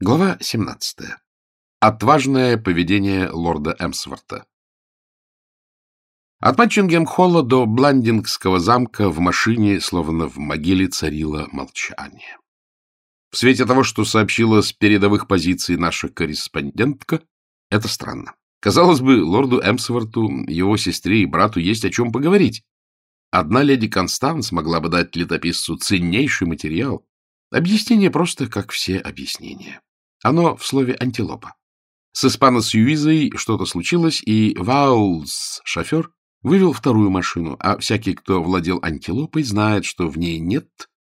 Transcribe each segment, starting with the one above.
Глава 17. Отважное поведение лорда Эмсворта. От Матчингем-холла до Бландингского замка в машине, словно в могиле, царило молчание. В свете того, что сообщила с передовых позиций наша корреспондентка, это странно. Казалось бы, лорду Эмсворту, его сестре и брату есть о чем поговорить. Одна леди Констанс могла бы дать летописцу ценнейший материал. Объяснение просто как все объяснения. Оно в слове «антилопа». С испано Юизой что-то случилось, и Ваулс, шофер, вывел вторую машину, а всякий, кто владел антилопой, знает, что в ней нет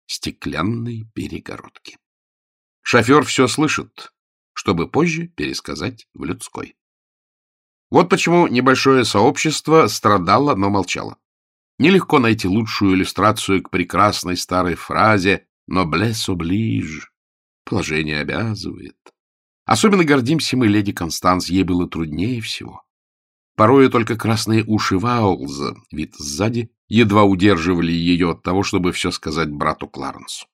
стеклянной перегородки. Шофер все слышит, чтобы позже пересказать в людской. Вот почему небольшое сообщество страдало, но молчало. Нелегко найти лучшую иллюстрацию к прекрасной старой фразе «noblesse oblige» Положение обязывает. Особенно гордимся мы, леди Констанс, ей было труднее всего. Порою только красные уши Ваулза, вид сзади, едва удерживали ее от того, чтобы все сказать брату Кларенсу.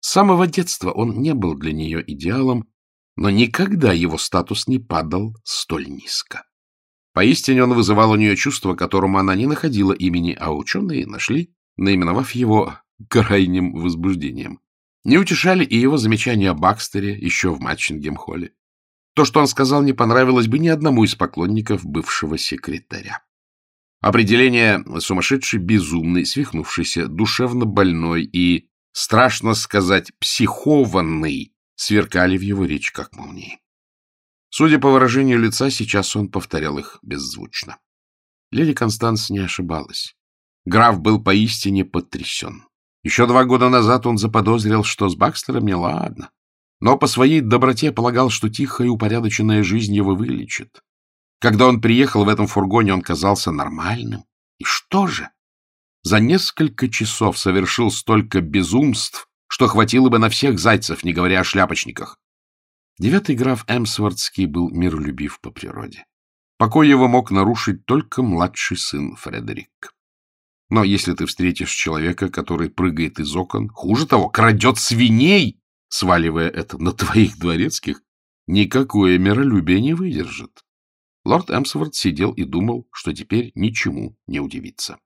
С самого детства он не был для нее идеалом, но никогда его статус не падал столь низко. Поистине он вызывал у нее чувство, которому она не находила имени, а ученые нашли, наименовав его крайним возбуждением. Не утешали и его замечания о Бакстере еще в Матчингем-холле. То, что он сказал, не понравилось бы ни одному из поклонников бывшего секретаря. Определение сумасшедший, безумный, свихнувшийся, душевно больной и, страшно сказать, психованный сверкали в его речи как молнии. Судя по выражению лица, сейчас он повторял их беззвучно. Леди Констанс не ошибалась. Граф был поистине потрясен. Еще два года назад он заподозрил, что с Бакстером не ладно, но по своей доброте полагал, что тихая и упорядоченная жизнь его вылечит. Когда он приехал в этом фургоне, он казался нормальным. И что же? За несколько часов совершил столько безумств, что хватило бы на всех зайцев, не говоря о шляпочниках. Девятый граф Эмсвортский был миролюбив по природе. Покой его мог нарушить только младший сын Фредерик. Но если ты встретишь человека, который прыгает из окон, хуже того, крадет свиней, сваливая это на твоих дворецких, никакое миролюбие не выдержит. Лорд Эмсворт сидел и думал, что теперь ничему не удивится.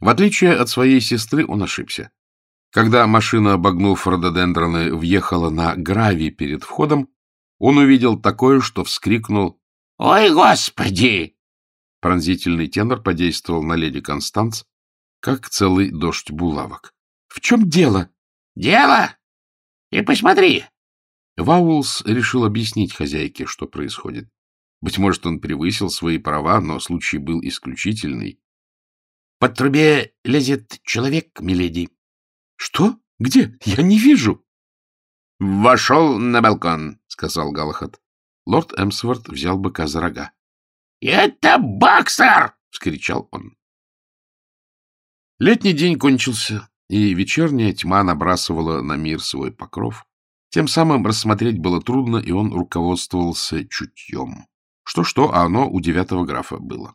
В отличие от своей сестры, он ошибся. Когда машина, обогнув рододендроны, въехала на гравий перед входом, он увидел такое, что вскрикнул «Ой, Господи!» Пронзительный тенор подействовал на леди Констанц, как целый дождь булавок. — В чем дело? — Дело? И посмотри. Ваулс решил объяснить хозяйке, что происходит. Быть может, он превысил свои права, но случай был исключительный. — Под трубе лезет человек, миледи. — Что? Где? Я не вижу. — Вошел на балкон, — сказал Галахат. Лорд Эмсворт взял быка за рога. — Это Бакстер! — вскричал он. Летний день кончился, и вечерняя тьма набрасывала на мир свой покров. Тем самым рассмотреть было трудно, и он руководствовался чутьем. Что-что, а оно у девятого графа было.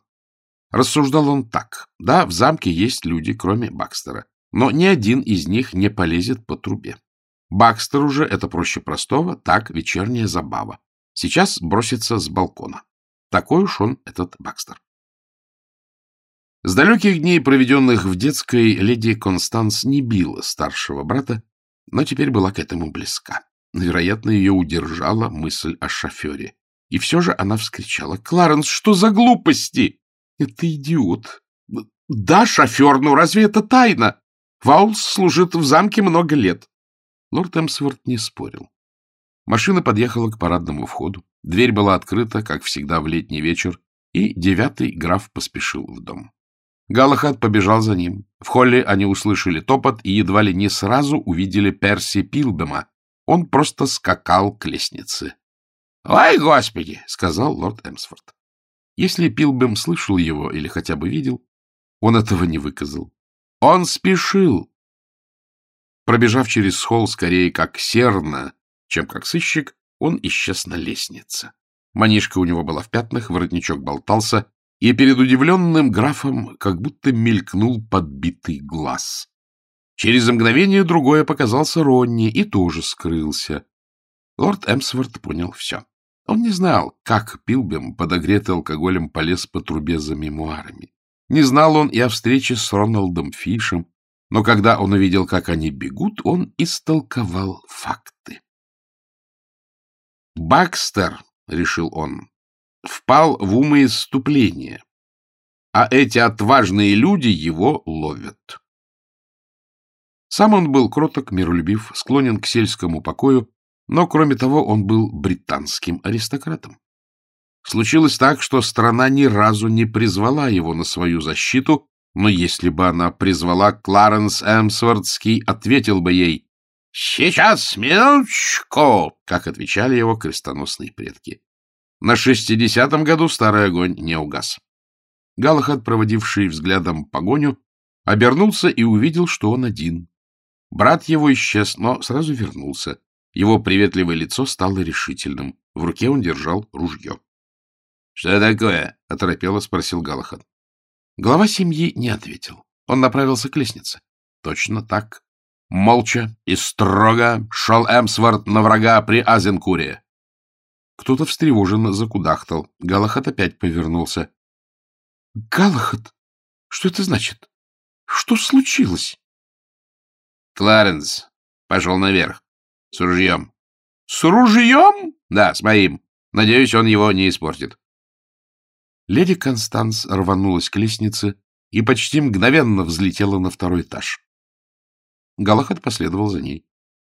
Рассуждал он так. Да, в замке есть люди, кроме Бакстера, но ни один из них не полезет по трубе. Бакстеру же это проще простого, так вечерняя забава. Сейчас бросится с балкона. Такой уж он, этот Бакстер. С далеких дней, проведенных в детской, леди Констанс не била старшего брата, но теперь была к этому близка. Вероятно, ее удержала мысль о шофере. И все же она вскричала. — Кларенс, что за глупости? — Это идиот. — Да, шофер, но разве это тайна? Ваулс служит в замке много лет. Лорд Эмсворт не спорил. Машина подъехала к парадному входу. Дверь была открыта, как всегда в летний вечер, и девятый граф поспешил в дом. Галахад побежал за ним. В холле они услышали топот и едва ли не сразу увидели Перси Пилбема. Он просто скакал к лестнице. — Ой, господи! — сказал лорд Эмсфорд. Если Пилбем слышал его или хотя бы видел, он этого не выказал. Он спешил. Пробежав через холл скорее как серна, чем как сыщик, он исчез на лестнице. Манишка у него была в пятнах, воротничок болтался, и перед удивленным графом как будто мелькнул подбитый глаз. Через мгновение другое показался Ронни и тоже скрылся. Лорд Эмсворт понял все. Он не знал, как Пилбем, подогретый алкоголем, полез по трубе за мемуарами. Не знал он и о встрече с Роналдом Фишем, но когда он увидел, как они бегут, он истолковал факты. «Бакстер», — решил он, — впал в умоиступление, а эти отважные люди его ловят. Сам он был кроток, миролюбив, склонен к сельскому покою, но, кроме того, он был британским аристократом. Случилось так, что страна ни разу не призвала его на свою защиту, но если бы она призвала, Кларенс Эмсвордский ответил бы ей «Сейчас, минуточку!» как отвечали его крестоносные предки. На шестидесятом году старый огонь не угас. Галахад, проводивший взглядом погоню, обернулся и увидел, что он один. Брат его исчез, но сразу вернулся. Его приветливое лицо стало решительным. В руке он держал ружье. — Что такое? — оторопело спросил Галахад. Глава семьи не ответил. Он направился к лестнице. Точно так. Молча и строго шел Эмсворт на врага при Азенкуре. Кто-то встревоженно закудахтал. Галахад опять повернулся. — Галахад, что это значит? Что случилось? — Кларенс пошел наверх. С ружьем. — С ружьем? — Да, с моим. Надеюсь, он его не испортит. Леди Констанс рванулась к лестнице и почти мгновенно взлетела на второй этаж. Галахад последовал за ней.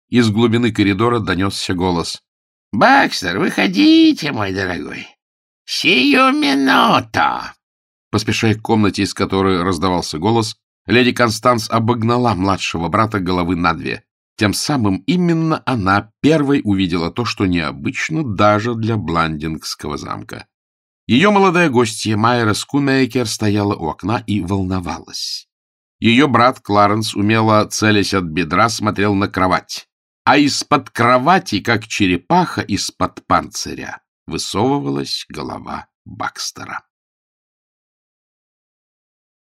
Из глубины коридора донесся голос. — Бакстер, выходите, мой дорогой. Сию минуту! Поспешая к комнате, из которой раздавался голос, леди Констанс обогнала младшего брата головы на две. Тем самым именно она первой увидела то, что необычно даже для Бландингского замка. Ее молодая гостья Майра Скумейкер стояла у окна и волновалась. Ее брат Кларенс, умело целясь от бедра, смотрел на кровать. А из-под кровати, как черепаха из-под панциря, высовывалась голова Бакстера.